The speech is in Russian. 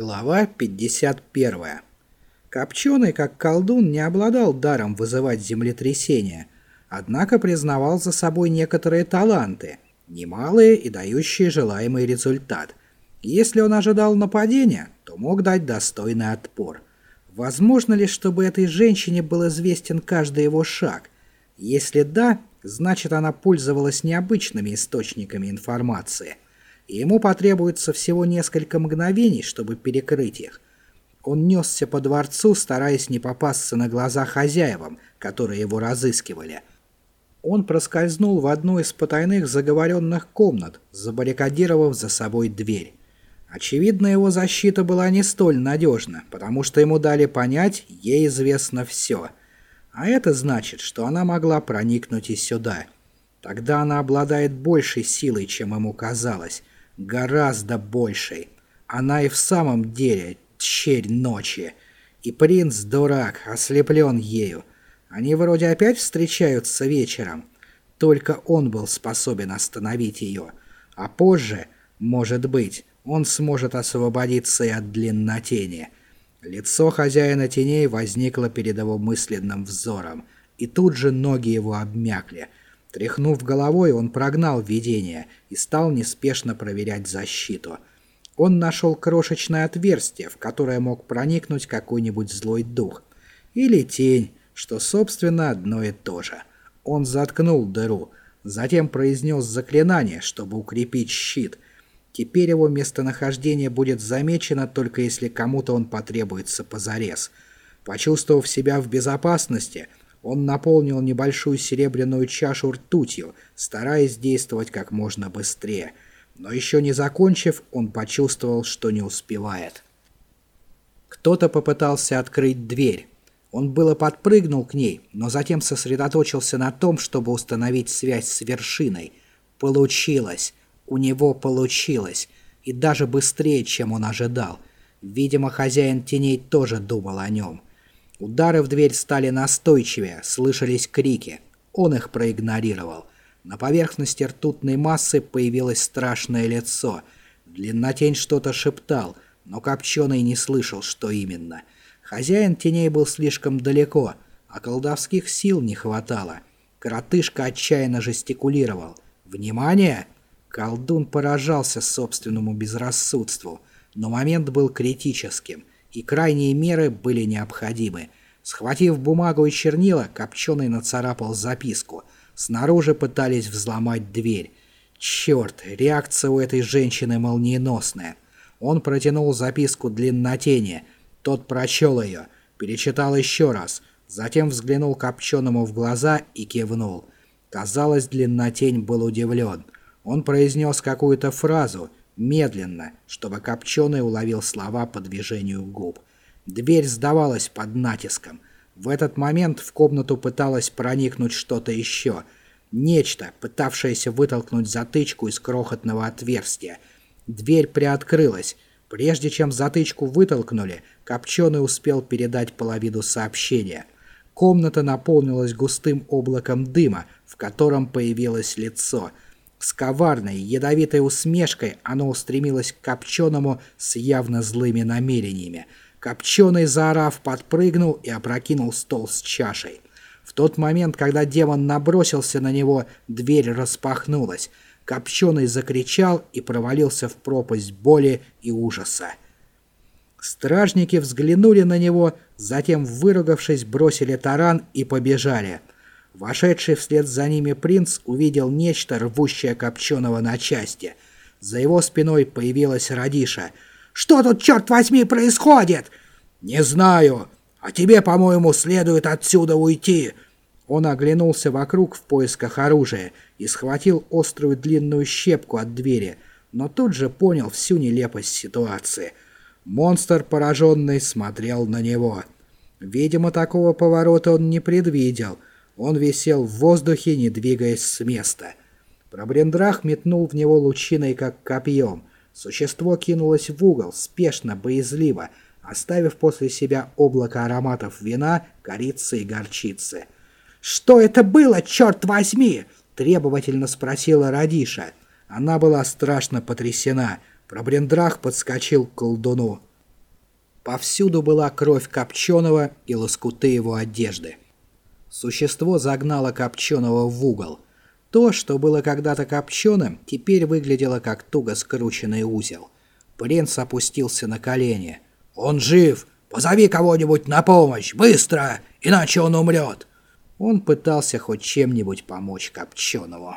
Глава 51. Копченый, как колдун, не обладал даром вызывать землетрясения, однако признавал за собой некоторые таланты, немалые и дающие желаемый результат. Если он ожидал нападения, то мог дать достойный отпор. Возможно ли, чтобы этой женщине был известен каждый его шаг? Если да, значит она пользовалась необычными источниками информации – и ему потребуется всего несколько мгновений, чтобы перекрыть их. Он несся по дворцу, стараясь не попасться на глаза хозяевам, которые его разыскивали. Он проскользнул в одну из потайных заговоренных комнат, забаррикадировав за собой дверь. Очевидно, его защита была не столь надежна, потому что ему дали понять, ей известно все. А это значит, что она могла проникнуть и сюда. Тогда она обладает большей силой, чем ему казалось, гораздо большей. Она и в самом деле черь ночи. И принц дурак, ослеплен ею. Они вроде опять встречаются вечером. Только он был способен остановить ее. А позже, может быть, он сможет освободиться и от длиннотени. Лицо хозяина теней возникло перед его мысленным взором, и тут же ноги его обмякли — Тряхнув головой, он прогнал видение и стал неспешно проверять защиту. Он нашел крошечное отверстие, в которое мог проникнуть какой-нибудь злой дух. Или тень, что, собственно, одно и то же. Он заткнул дыру, затем произнес заклинание, чтобы укрепить щит. Теперь его местонахождение будет замечено, только если кому-то он потребуется позарез. Почувствовав себя в безопасности – он наполнил небольшую серебряную чашу ртутью, стараясь действовать как можно быстрее. Но еще не закончив, он почувствовал, что не успевает. Кто-то попытался открыть дверь. Он было подпрыгнул к ней, но затем сосредоточился на том, чтобы установить связь с вершиной. Получилось. У него получилось. И даже быстрее, чем он ожидал. Видимо, хозяин теней тоже думал о нем. Удары в дверь стали настойчивее, слышались крики. Он их проигнорировал. На поверхности ртутной массы появилось страшное лицо. Длиннотень что-то шептал, но Копченый не слышал, что именно. Хозяин теней был слишком далеко, а колдовских сил не хватало. Коротышка отчаянно жестикулировал. «Внимание!» Колдун поражался собственному безрассудству, но момент был критическим и крайние меры были необходимы. Схватив бумагу и чернила, Копченый нацарапал записку. Снаружи пытались взломать дверь. Черт, реакция у этой женщины молниеносная. Он протянул записку длиннотени. Тот прочел ее, перечитал еще раз, затем взглянул Копченому в глаза и кивнул. Казалось, длиннотень был удивлен. Он произнес какую-то фразу — медленно, чтобы Копченый уловил слова по движению губ. Дверь сдавалась под натиском. В этот момент в комнату пыталось проникнуть что-то еще. Нечто, пытавшееся вытолкнуть затычку из крохотного отверстия. Дверь приоткрылась. Прежде чем затычку вытолкнули, Копченый успел передать половину сообщения. Комната наполнилась густым облаком дыма, в котором появилось лицо — с коварной, ядовитой усмешкой оно устремилось к Копченому с явно злыми намерениями. Копченый, заорав, подпрыгнул и опрокинул стол с чашей. В тот момент, когда демон набросился на него, дверь распахнулась. Копченый закричал и провалился в пропасть боли и ужаса. Стражники взглянули на него, затем, выругавшись, бросили таран и побежали. Вошедший вслед за ними принц увидел нечто, рвущее Копченого на части. За его спиной появилась Радиша. «Что тут, черт возьми, происходит?» «Не знаю. А тебе, по-моему, следует отсюда уйти». Он оглянулся вокруг в поисках оружия и схватил острую длинную щепку от двери, но тут же понял всю нелепость ситуации. Монстр, пораженный, смотрел на него. Видимо, такого поворота он не предвидел — он висел в воздухе, не двигаясь с места. Пробрендрах метнул в него лучиной, как копьем. Существо кинулось в угол, спешно, боязливо, оставив после себя облако ароматов вина, корицы и горчицы. «Что это было, черт возьми?» — требовательно спросила Радиша. Она была страшно потрясена. Пробрендрах подскочил к колдуну. Повсюду была кровь Копченого и лоскуты его одежды. Существо загнало Копченого в угол. То, что было когда-то Копченым, теперь выглядело как туго скрученный узел. Принц опустился на колени. «Он жив! Позови кого-нибудь на помощь! Быстро! Иначе он умрет!» Он пытался хоть чем-нибудь помочь Копченому.